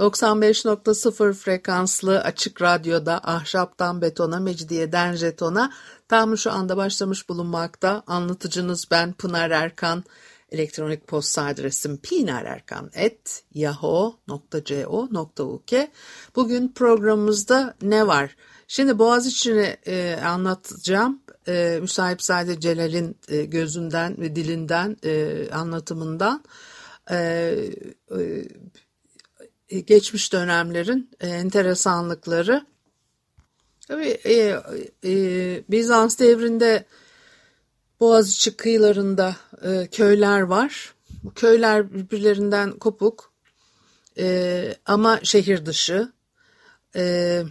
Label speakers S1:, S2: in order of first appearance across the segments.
S1: 95.0 frekanslı açık radyoda ahşaptan betona, mecidiyeden jetona tam şu anda başlamış bulunmakta. Anlatıcınız ben Pınar Erkan. Elektronik posta adresim pinarerkan.yahoo.co.uk Bugün programımızda ne var? Şimdi Boğaziçi'ni e, anlatacağım. E, müsahip sadece Celal'in e, gözünden ve dilinden e, anlatımından. E, e, geçmiş dönemlerin e, enteresanlıkları. Tabii e, e, Bizans devrinde Boğaziçi kıyılarında e, köyler var. Bu köyler birbirlerinden kopuk e, ama şehir dışı. E,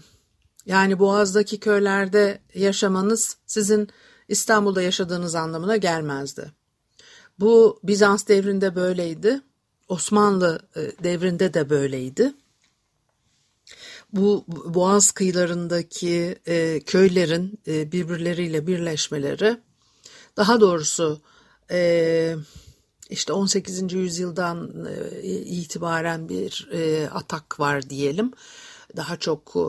S1: yani Boğaz'daki köylerde yaşamanız sizin İstanbul'da yaşadığınız anlamına gelmezdi. Bu Bizans devrinde böyleydi. Osmanlı e, devrinde de böyleydi. Bu Boğaz kıyılarındaki e, köylerin e, birbirleriyle birleşmeleri, daha doğrusu e, işte 18. yüzyıldan e, itibaren bir e, atak var diyelim. Daha çok e,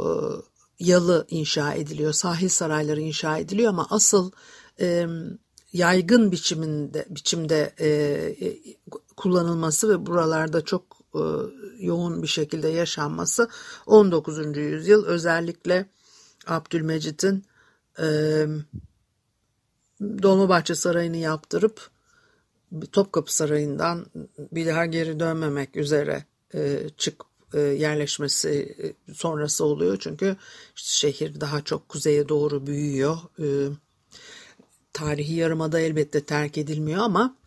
S1: yalı inşa ediliyor, sahil sarayları inşa ediliyor ama asıl e, yaygın biçiminde biçimde e, e, kullanılması ve buralarda çok e, yoğun bir şekilde yaşanması 19. yüzyıl özellikle Abdülmecit'in e, Dolmabahçe Sarayı'nı yaptırıp Topkapı Sarayı'ndan bir daha geri dönmemek üzere e, çık e, yerleşmesi e, sonrası oluyor. Çünkü şehir daha çok kuzeye doğru büyüyor. E, tarihi yarımada elbette terk edilmiyor ama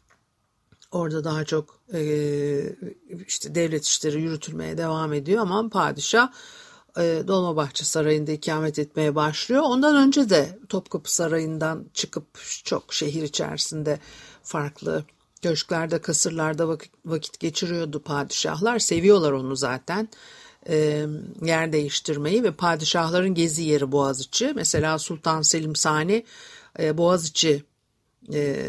S1: orada daha çok e, işte devlet işleri yürütülmeye devam ediyor ama padişah e, Dolmabahçe Sarayı'nda ikamet etmeye başlıyor. Ondan önce de Topkapı Sarayı'ndan çıkıp çok şehir içerisinde farklı köşklerde, kasırlarda vakit, vakit geçiriyordu padişahlar. Seviyorlar onu zaten. E, yer değiştirmeyi ve padişahların gezi yeri Boğaziçi. Mesela Sultan Selim Sani e, Boğaziçi e,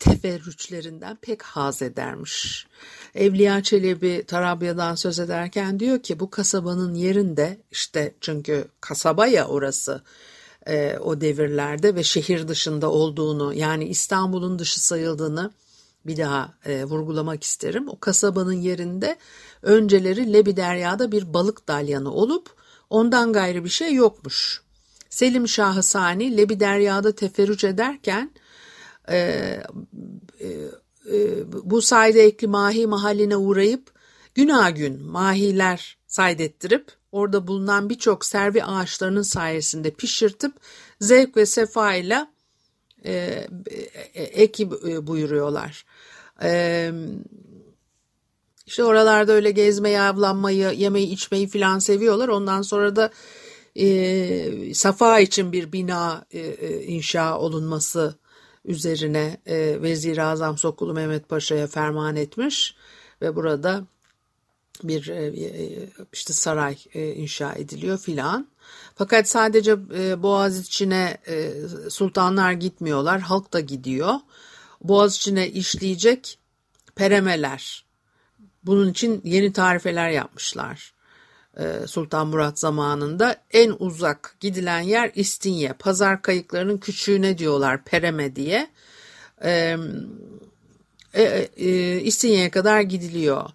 S1: teferrüçlerinden pek haz edermiş. Evliya Çelebi Tarabya'dan söz ederken diyor ki bu kasabanın yerinde işte çünkü kasaba ya orası e, o devirlerde ve şehir dışında olduğunu yani İstanbul'un dışı sayıldığını bir daha e, vurgulamak isterim. O kasabanın yerinde önceleri Lebi Derya'da bir balık dalyanı olup ondan gayrı bir şey yokmuş. Selim Şahı Sani Lebi Derya'da teferrüç ederken e, e, e, bu sayede ekli mahi mahalline uğrayıp günah gün mahiler saydettirip orada bulunan birçok servi ağaçlarının sayesinde pişirtip zevk ve sefa ile e, e, eki buyuruyorlar. E, işte oralarda öyle gezmeyi, avlanmayı, yemeği, içmeyi filan seviyorlar. Ondan sonra da e, Safa için bir bina e, e, inşa olunması üzerine e, Vezir-i Azam Sokulu Mehmet Paşa'ya ferman etmiş ve burada bir e, e işte saray e, inşa ediliyor filan. Fakat sadece Boğaz içine sultanlar gitmiyorlar, halk da gidiyor. Boğaz içine işleyecek peremeler. Bunun için yeni tarifeler yapmışlar. E, Sultan Murat zamanında en uzak gidilen yer İstinye. Pazar kayıklarının küçüğüne diyorlar Pereme diye. E, e, e, İstinye'ye kadar gidiliyor.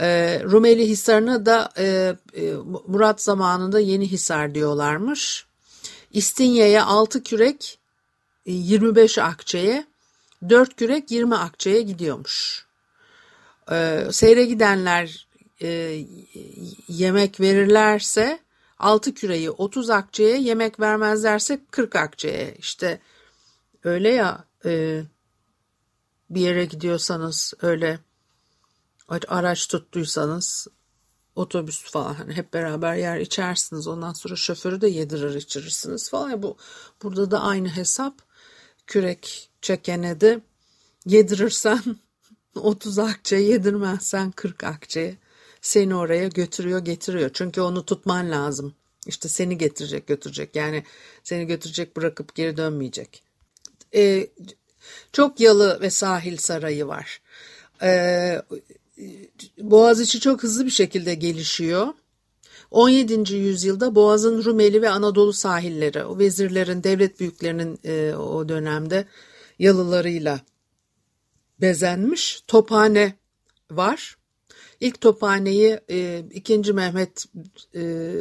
S1: E, Rumeli Hisarı'nı da e, e, Murat zamanında Yeni Hisar diyorlarmış. İstinye'ye 6 kürek 25 akçeye, 4 kürek 20 akçeye gidiyormuş. E, seyre gidenler e, yemek verirlerse 6 küreyi 30 akçeye yemek vermezlerse 40 akçeye. İşte öyle ya e, bir yere gidiyorsanız öyle araç tuttuysanız otobüs falan hani hep beraber yer içersiniz. Ondan sonra şoförü de yedirir içirirsiniz falan. Bu burada da aynı hesap. Kürek çekene de yedirirsen 30 akçe yedirmezsen 40 akçe seni oraya götürüyor getiriyor çünkü onu tutman lazım işte seni getirecek götürecek yani seni götürecek bırakıp geri dönmeyecek ee, çok yalı ve sahil sarayı var ee, Boğaziçi çok hızlı bir şekilde gelişiyor. 17. yüzyılda Boğaz'ın Rumeli ve Anadolu sahilleri, o vezirlerin, devlet büyüklerinin e, o dönemde yalılarıyla bezenmiş. Tophane var. İlk tophaneyi e, 2. Mehmet e,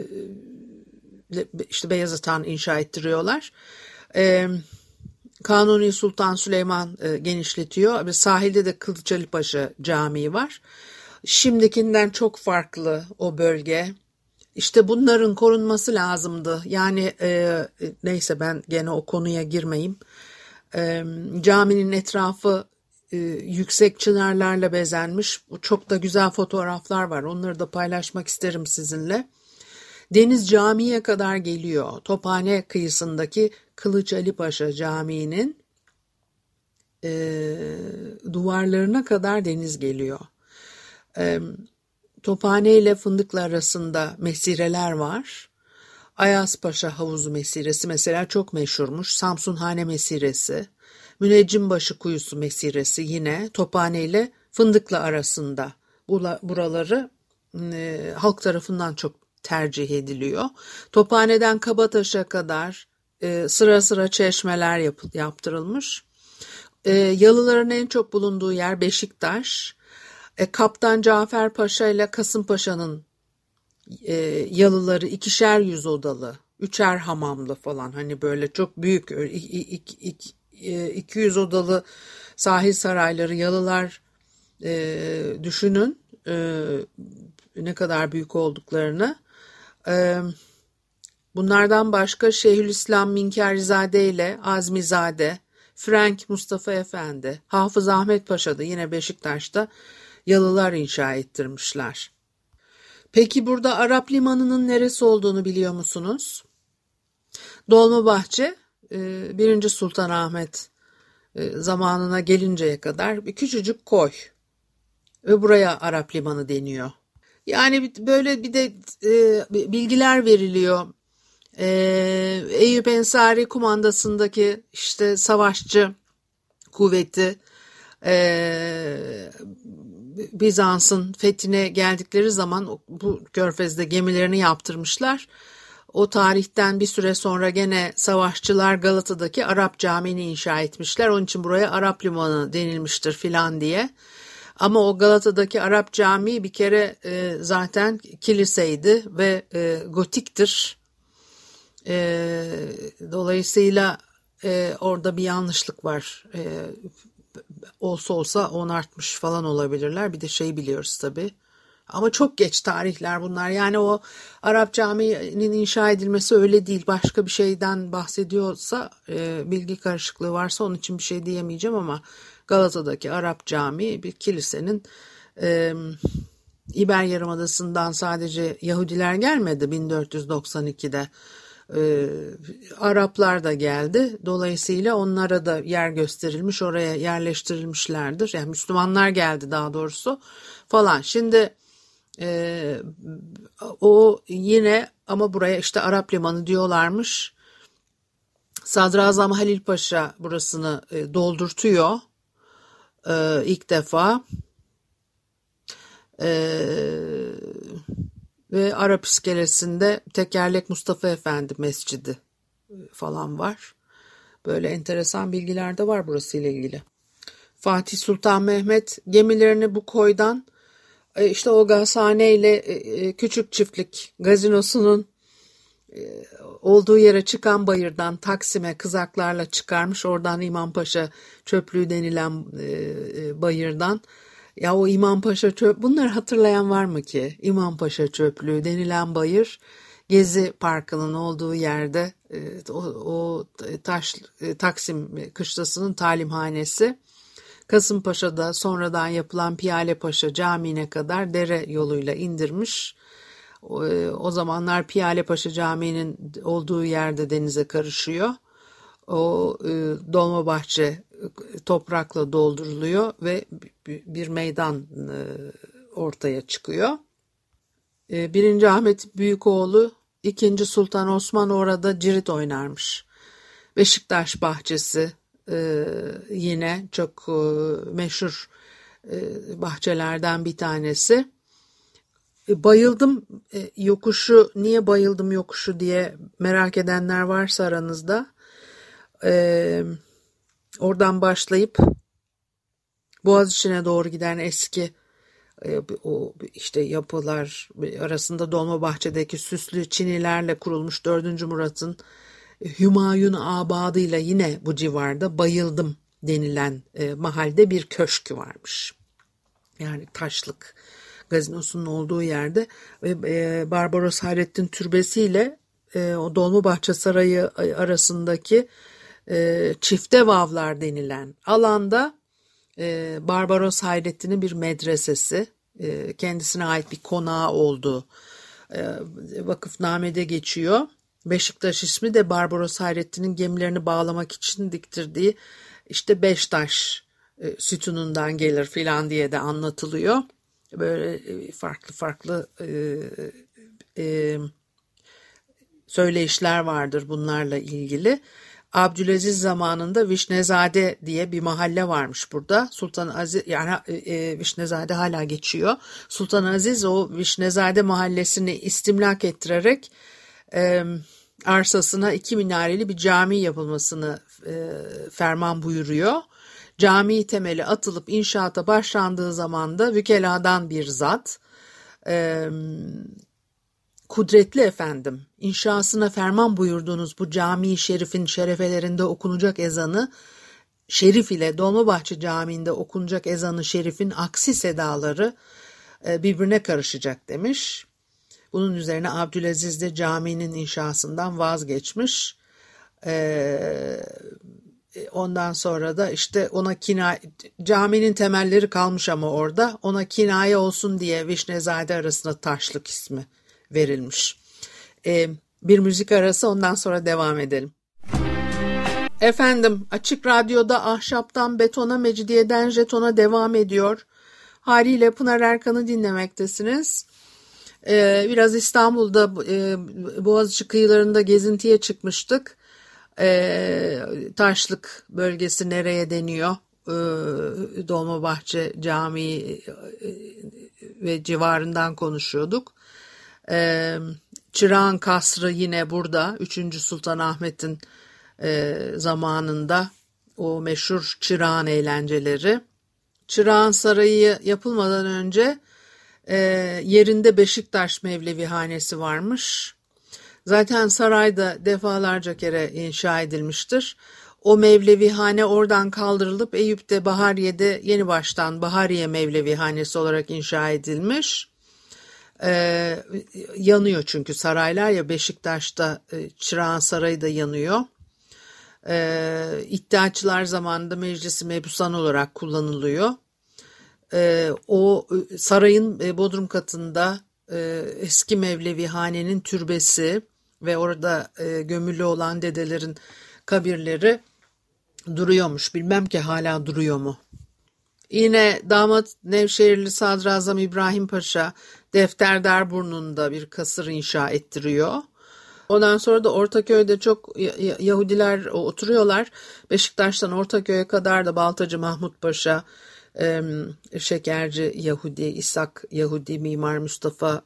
S1: işte Beyazıt Han inşa ettiriyorlar. E, Kanuni Sultan Süleyman e, genişletiyor. Sahilde de Kılıçalipaşa Camii var. Şimdikinden çok farklı o bölge. İşte bunların korunması lazımdı. Yani e, neyse ben gene o konuya girmeyeyim. E, caminin etrafı e, yüksek çınarlarla bezenmiş. Çok da güzel fotoğraflar var. Onları da paylaşmak isterim sizinle. Deniz camiye kadar geliyor. Tophane kıyısındaki Kılıç Ali Paşa Camii'nin e, duvarlarına kadar deniz geliyor. E, Tophane ile Fındıklı arasında mesireler var. Ayas Paşa Havuzu Mesiresi mesela çok meşhurmuş. Samsunhane Mesiresi, Müneccimbaşı Kuyusu Mesiresi yine Tophane ile Fındıklı arasında. Buraları e, halk tarafından çok tercih ediliyor. Tophane'den Kabataş'a kadar e, sıra sıra çeşmeler yap, yaptırılmış. E, yalıların en çok bulunduğu yer Beşiktaş. E, Kaptan Cafer Paşa ile Kasımpaşa'nın e, yalıları ikişer yüz odalı, üçer hamamlı falan hani böyle çok büyük ik, ik, ik, 200 odalı sahil sarayları yalılar e, düşünün e, ne kadar büyük olduklarını. E, Bunlardan başka Şeyhülislam Minkarizade ile Azmizade, Frank Mustafa Efendi, Hafız Ahmet Paşa da yine Beşiktaş'ta yalılar inşa ettirmişler. Peki burada Arap limanının neresi olduğunu biliyor musunuz? Dolmabahçe 1. E, Sultanahmet e, zamanına gelinceye kadar bir küçücük koy ve buraya Arap limanı deniyor. Yani böyle bir de e, bilgiler veriliyor e, Eyüp Ensari kumandasındaki işte savaşçı kuvveti Bizans'ın fethine geldikleri zaman bu körfezde gemilerini yaptırmışlar. O tarihten bir süre sonra gene savaşçılar Galata'daki Arap Camii'ni inşa etmişler. Onun için buraya Arap Limanı denilmiştir filan diye. Ama o Galata'daki Arap Camii bir kere e, zaten kiliseydi ve e, gotiktir. E, dolayısıyla e, orada bir yanlışlık var. E, olsa olsa on artmış falan olabilirler. Bir de şey biliyoruz tabii. Ama çok geç tarihler bunlar. Yani o Arap Camii'nin inşa edilmesi öyle değil. Başka bir şeyden bahsediyorsa e, bilgi karışıklığı varsa onun için bir şey diyemeyeceğim ama Galata'daki Arap Camii bir kilisenin e, İber Yarımadası'ndan sadece Yahudiler gelmedi 1492'de. Ee, Araplar da geldi. Dolayısıyla onlara da yer gösterilmiş, oraya yerleştirilmişlerdir. Yani Müslümanlar geldi daha doğrusu falan. Şimdi e, o yine ama buraya işte Arap Limanı diyorlarmış. Sadrazam Halil Paşa burasını e, doldurtuyor e, ilk defa. Eee ve Arap iskelesinde Tekerlek Mustafa Efendi Mescidi e, falan var. Böyle enteresan bilgiler de var burası ile ilgili. Fatih Sultan Mehmet gemilerini bu koydan e, işte o gazhane ile e, küçük çiftlik gazinosunun olduğu yere çıkan bayırdan Taksim'e kızaklarla çıkarmış. Oradan İmampaşa çöplüğü denilen bayırdan ya o İmam Paşa çöp bunları hatırlayan var mı ki? İmam Paşa çöplüğü denilen bayır Gezi Parkı'nın olduğu yerde e, o, o taş e, Taksim kışlasının talimhanesi Kasımpaşa'da sonradan yapılan Piyale Paşa Camii'ne kadar dere yoluyla indirmiş. O, e, zamanlar Piyale Paşa Camii'nin olduğu yerde denize karışıyor. O e, Dolmabahçe e, toprakla dolduruluyor ve bir meydan ortaya çıkıyor. Birinci Ahmet Büyükoğlu, ikinci Sultan Osman orada cirit oynarmış. Beşiktaş bahçesi e, yine çok e, meşhur e, bahçelerden bir tanesi. Bayıldım yokuşu, niye bayıldım yokuşu diye merak edenler varsa aranızda. Oradan başlayıp Boğaziçi'ne doğru giden eski o işte yapılar arasında Dolmabahçe'deki süslü çinilerle kurulmuş 4. Murat'ın Hümayun abadıyla yine bu civarda bayıldım denilen e, mahalde bir köşkü varmış. Yani taşlık gazinosunun olduğu yerde e, Barbaros Hayrettin türbesiyle e, o Dolmabahçe Sarayı arasındaki e, çifte vavlar denilen alanda e, Barbaros Hayrettin'in bir medresesi, e, kendisine ait bir konağı olduğu e, vakıfnamede geçiyor. Beşiktaş ismi de Barbaros Hayrettin'in gemilerini bağlamak için diktirdiği işte Beştaş e, sütunundan gelir filan diye de anlatılıyor. Böyle e, farklı farklı e, e, söyleyişler vardır bunlarla ilgili. Abdülaziz zamanında Vişnezade diye bir mahalle varmış burada. Sultan Aziz yani e, e, Vişnezade hala geçiyor. Sultan Aziz o Vişnezade mahallesini istimlak ettirerek e, arsasına iki minareli bir cami yapılmasını e, ferman buyuruyor. Cami temeli atılıp inşaata başlandığı zaman da vükeladan bir zat e, Kudretli efendim, inşasına ferman buyurduğunuz bu cami şerifin şerefelerinde okunacak ezanı, Şerif ile Dolmabahçe Camii'nde okunacak ezanı şerifin aksi sedaları e, birbirine karışacak demiş. Bunun üzerine Abdülaziz de caminin inşasından vazgeçmiş. E, ondan sonra da işte ona kina caminin temelleri kalmış ama orada ona kinaye olsun diye Vişnezade arasında taşlık ismi verilmiş. Ee, bir müzik arası ondan sonra devam edelim. Efendim Açık Radyo'da ahşaptan betona mecidiyeden jetona devam ediyor. Haliyle Pınar Erkan'ı dinlemektesiniz. Ee, biraz İstanbul'da e, Boğaziçi kıyılarında gezintiye çıkmıştık. Ee, Taşlık bölgesi nereye deniyor? Ee, Dolmabahçe Camii e, ve civarından konuşuyorduk. Çırağan Kasrı yine burada. 3. Sultan Ahmet'in e, zamanında o meşhur Çırağan eğlenceleri. Çırağan Sarayı yapılmadan önce e, yerinde Beşiktaş Mevlevi Hanesi varmış. Zaten sarayda defalarca kere inşa edilmiştir. O Mevlevi hane oradan kaldırılıp Eyüp'te Bahariye'de yeni baştan Bahariye Mevlevi Hanesi olarak inşa edilmiş. Ee, yanıyor çünkü saraylar ya Beşiktaş'ta e, Çırağan Sarayı da yanıyor. Ee, İddiaçılar zamanında meclisi mebusan olarak kullanılıyor. Ee, o e, sarayın e, bodrum katında e, eski Mevlevi hanenin türbesi ve orada e, gömülü olan dedelerin kabirleri duruyormuş. Bilmem ki hala duruyor mu. Yine damat Nevşehirli Sadrazam İbrahim Paşa Defterdar burnunda bir kasır inşa ettiriyor. Ondan sonra da Ortaköy'de çok Yahudiler oturuyorlar. Beşiktaş'tan Ortaköy'e kadar da Baltacı Mahmut Paşa, Şekerci Yahudi, İshak Yahudi, Mimar Mustafa,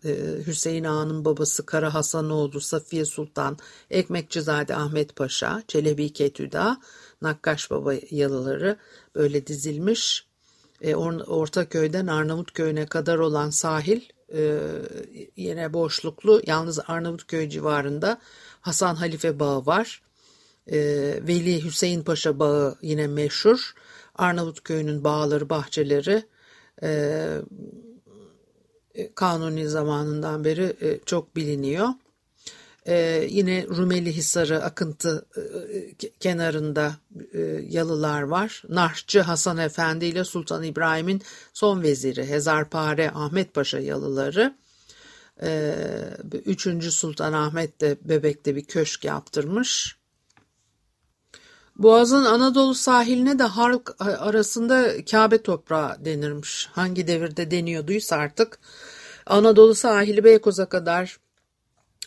S1: Hüseyin Ağa'nın babası Kara Hasanoğlu, Safiye Sultan, Ekmekçizade Ahmet Paşa, Çelebi Ketüda, Nakkaş Baba yalıları böyle dizilmiş. Ortaköy'den Arnavutköy'üne kadar olan sahil e, yine boşluklu yalnız Arnavutköy civarında Hasan Halife Bağı var. E, Veli Hüseyin Paşa Bağı yine meşhur. Arnavutköy'ün bağları, bahçeleri e, Kanuni zamanından beri e, çok biliniyor. Ee, yine Rumeli Hisarı akıntı e, kenarında e, yalılar var. Narhçı Hasan Efendi ile Sultan İbrahim'in son veziri Hezarpare Ahmet Paşa yalıları. Ee, üçüncü Sultan Ahmet de Bebek'te bir köşk yaptırmış. Boğaz'ın Anadolu sahiline de halk arasında Kabe toprağı denirmiş. Hangi devirde deniyorduysa artık. Anadolu sahili Beykoz'a kadar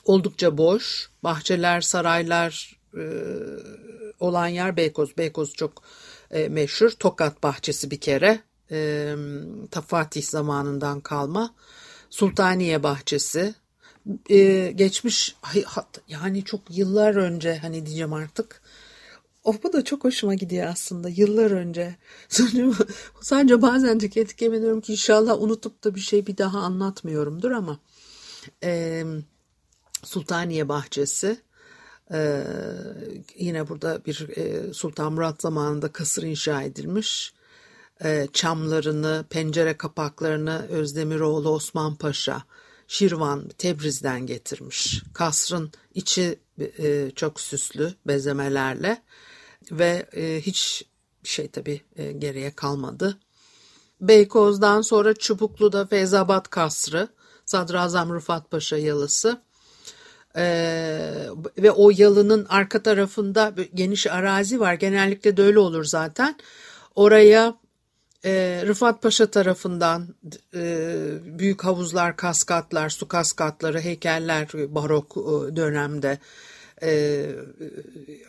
S1: oldukça boş. Bahçeler, saraylar e, olan yer Beykoz. Beykoz çok e, meşhur. Tokat bahçesi bir kere. E, Fatih zamanından kalma. Sultaniye bahçesi. E, geçmiş yani çok yıllar önce hani diyeceğim artık o bu da çok hoşuma gidiyor aslında yıllar önce. Sadece bazen tüketik ediyorum ki inşallah unutup da bir şey bir daha anlatmıyorumdur ama e, Sultaniye Bahçesi e, yine burada bir e, Sultan Murat zamanında kasır inşa edilmiş. E, çamlarını, pencere kapaklarını Özdemiroğlu Osman Paşa Şirvan Tebriz'den getirmiş. Kasrın içi e, çok süslü bezemelerle ve e, hiç şey tabii e, geriye kalmadı. Beykoz'dan sonra Çubuklu'da Feyzabat Kasrı, Sadrazam Rıfat Paşa yalısı ee, ve o yalının arka tarafında geniş arazi var. Genellikle de öyle olur zaten. Oraya e, Rıfat Paşa tarafından e, büyük havuzlar, kaskatlar, su kaskatları, heykeller barok e, dönemde e,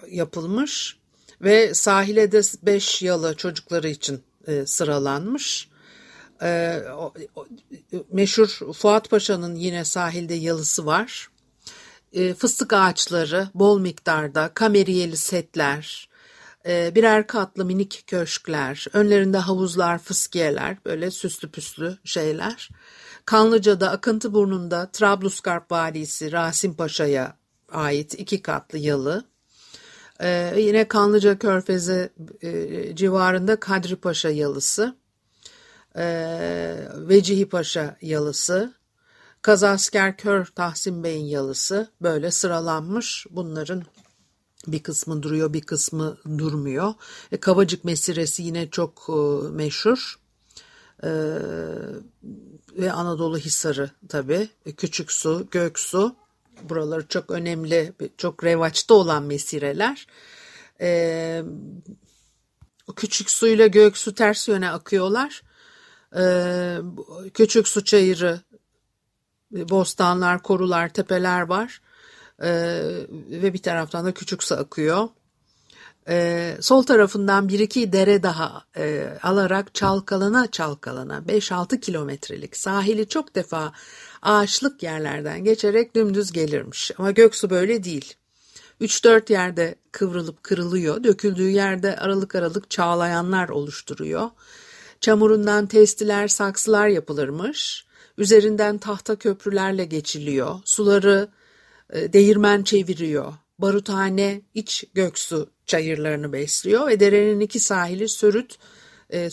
S1: yapılmış ve sahile de beş yalı çocukları için e, sıralanmış. E, o, o, meşhur Fuat Paşa'nın yine sahilde yalısı var. E, fıstık ağaçları bol miktarda, kameriyeli setler, birer katlı minik köşkler, önlerinde havuzlar, fıskiyeler, böyle süslü püslü şeyler. Kanlıca'da Akıntı Burnu'nda Trablusgarp valisi Rasim Paşa'ya ait iki katlı yalı. Ee, yine Kanlıca Körfezi e, civarında Kadri Paşa yalısı, e, Vecihi Paşa yalısı, Kazasker Kör Tahsin Bey'in yalısı böyle sıralanmış. Bunların bir kısmı duruyor bir kısmı durmuyor. E, Kavacık Mesiresi yine çok e, meşhur. E, ve Anadolu Hisarı tabii. E, Küçük Su, Göksu buraları çok önemli, çok revaçta olan mesireler. Ee, küçük suyla gök su ters yöne akıyorlar. Ee, küçük su çayırı, bostanlar, korular, tepeler var. Ee, ve bir taraftan da küçük su akıyor. Ee, sol tarafından bir iki dere daha e, alarak çalkalana çalkalana 5-6 kilometrelik sahili çok defa ağaçlık yerlerden geçerek dümdüz gelirmiş. Ama Göksu böyle değil. 3-4 yerde kıvrılıp kırılıyor, döküldüğü yerde aralık aralık çağlayanlar oluşturuyor. Çamurundan testiler, saksılar yapılırmış. Üzerinden tahta köprülerle geçiliyor. Suları e, değirmen çeviriyor. Baruthane iç göksu çayırlarını besliyor ve derenin iki sahili Sörüt, e,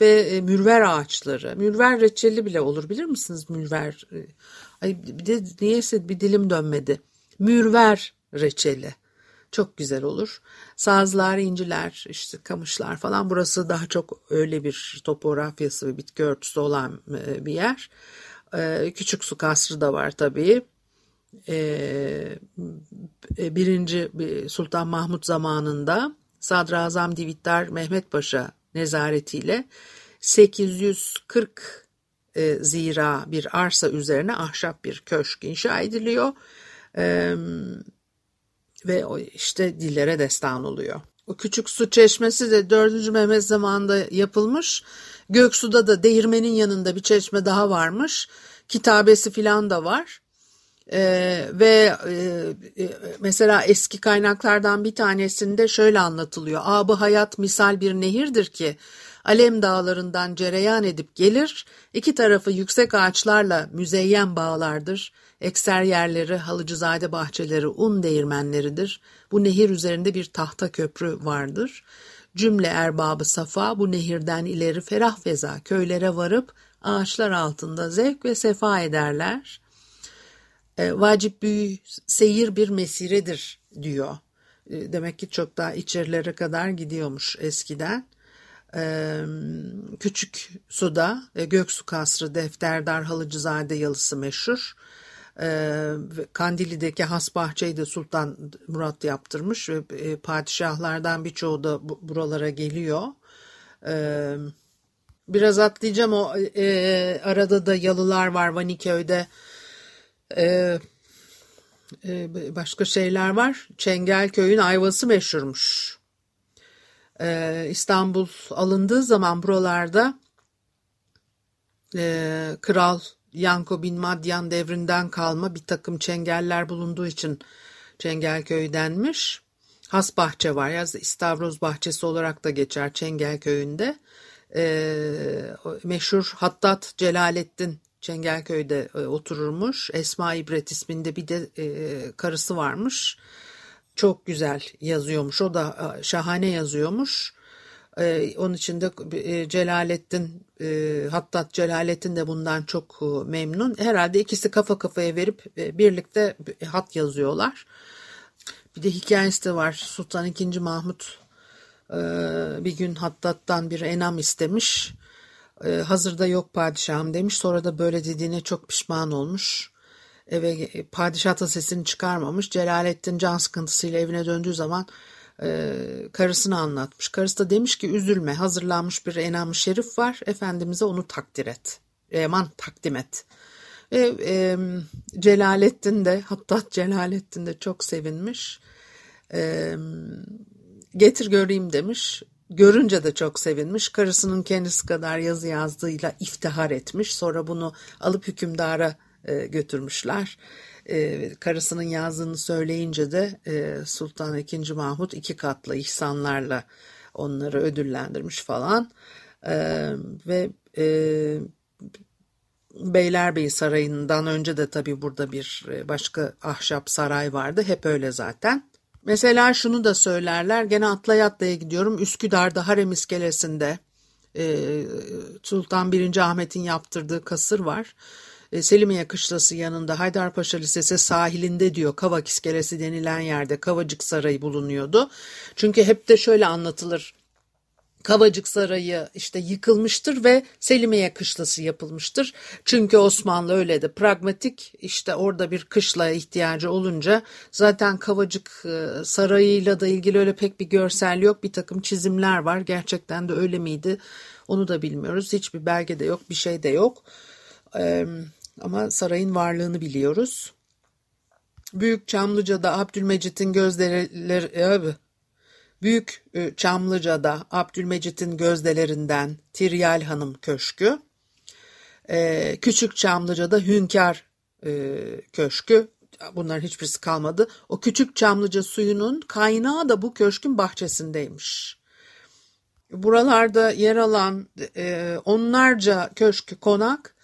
S1: ve e, mürver ağaçları. Mürver reçeli bile olur bilir misiniz mürver? E, ay bir de niyeyse bir dilim dönmedi. Mürver reçeli. Çok güzel olur. Sazlar, inciler, işte kamışlar falan. Burası daha çok öyle bir topografyası ve bitki örtüsü olan e, bir yer. E, küçük su kasrı da var tabii. Birinci Sultan Mahmut zamanında Sadrazam Divittar Mehmet Paşa nezaretiyle 840 e, zira bir arsa üzerine ahşap bir köşk inşa ediliyor ve işte dillere destan oluyor. O küçük su çeşmesi de 4. Mehmet zamanında yapılmış. Göksu'da da değirmenin yanında bir çeşme daha varmış. Kitabesi filan da var. Ee, ve e, e, mesela eski kaynaklardan bir tanesinde şöyle anlatılıyor. Abı hayat misal bir nehirdir ki Alem dağlarından cereyan edip gelir, iki tarafı yüksek ağaçlarla müzeyyen bağlardır. Ekser yerleri, halıcızade bahçeleri, un değirmenleridir. Bu nehir üzerinde bir tahta köprü vardır. Cümle erbabı safa bu nehirden ileri ferah feza köylere varıp ağaçlar altında zevk ve sefa ederler. E, vacip büyü seyir bir mesiredir diyor. E, demek ki çok daha içerilere kadar gidiyormuş eskiden. E, küçük Suda e, Göksu Kasrı Defterdar Halıcızade yalısı meşhur. E, Kandili'deki has bahçeyi de Sultan Murat yaptırmış ve e, padişahlardan birçoğu da bu, buralara geliyor. E, biraz atlayacağım o e, arada da yalılar var Vaniköy'de. E, e, başka şeyler var. Çengelköy'ün ayvası meşhurmuş. E, İstanbul alındığı zaman buralarda e, Kral Yanko bin Madyan devrinden kalma bir takım çengeller bulunduğu için Çengelköy denmiş. Has bahçe var. Ya İstavroz bahçesi olarak da geçer Çengelköy'ünde. E, meşhur Hattat Celalettin Çengelköy'de e, otururmuş. Esma İbret isminde bir de e, karısı varmış. Çok güzel yazıyormuş. O da şahane yazıyormuş. E, onun için de e, Celalettin e, Hattat Celalettin de bundan çok memnun. Herhalde ikisi kafa kafaya verip birlikte hat yazıyorlar. Bir de hikayesi de var. Sultan II. Mahmut bir gün Hattat'tan bir enam istemiş e, hazırda yok padişahım demiş. Sonra da böyle dediğine çok pişman olmuş. Eve padişah da sesini çıkarmamış. Celalettin can sıkıntısıyla evine döndüğü zaman e, karısını anlatmış. Karısı da demiş ki üzülme hazırlanmış bir enam şerif var. Efendimiz'e onu takdir et. Eman takdim et. Ve e, Celalettin de hatta Celalettin de çok sevinmiş. E, getir göreyim demiş. Görünce de çok sevinmiş. Karısının kendisi kadar yazı yazdığıyla iftihar etmiş. Sonra bunu alıp hükümdara e, götürmüşler. E, karısının yazdığını söyleyince de e, Sultan II. Mahmut iki katlı ihsanlarla onları ödüllendirmiş falan. E, ve e, Beylerbeyi Sarayı'ndan önce de tabii burada bir e, başka ahşap saray vardı. Hep öyle zaten. Mesela şunu da söylerler. Gene atlaya atlaya gidiyorum. Üsküdar'da Harem İskelesi'nde e, Sultan 1. Ahmet'in yaptırdığı kasır var. E, Selimiye Kışlası yanında Haydarpaşa Lisesi sahilinde diyor Kavak İskelesi denilen yerde Kavacık Sarayı bulunuyordu. Çünkü hep de şöyle anlatılır. Kavacık Sarayı işte yıkılmıştır ve Selimiye Kışlası yapılmıştır. Çünkü Osmanlı öyle de pragmatik işte orada bir kışlaya ihtiyacı olunca zaten Kavacık e, Sarayı'yla da ilgili öyle pek bir görsel yok. Bir takım çizimler var. Gerçekten de öyle miydi onu da bilmiyoruz. Hiçbir belge de yok bir şey de yok. Ama sarayın varlığını biliyoruz. Büyük Çamlıca'da Abdülmecit'in gözleri Büyük e, Çamlıca'da Abdülmecit'in gözdelerinden Tiryal Hanım Köşkü, e, Küçük Çamlıca'da Hünkar e, Köşkü, bunların hiçbirisi kalmadı. O Küçük Çamlıca suyunun kaynağı da bu köşkün bahçesindeymiş. Buralarda yer alan onlarca köşkü konak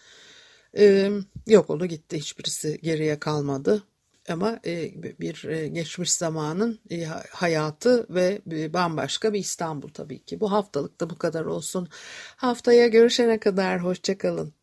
S1: yok oldu gitti hiçbirisi geriye kalmadı ama e, bir e, geçmiş zamanın e, hayatı ve bambaşka bir İstanbul tabii ki. Bu haftalık da bu kadar olsun. Haftaya görüşene kadar hoşçakalın.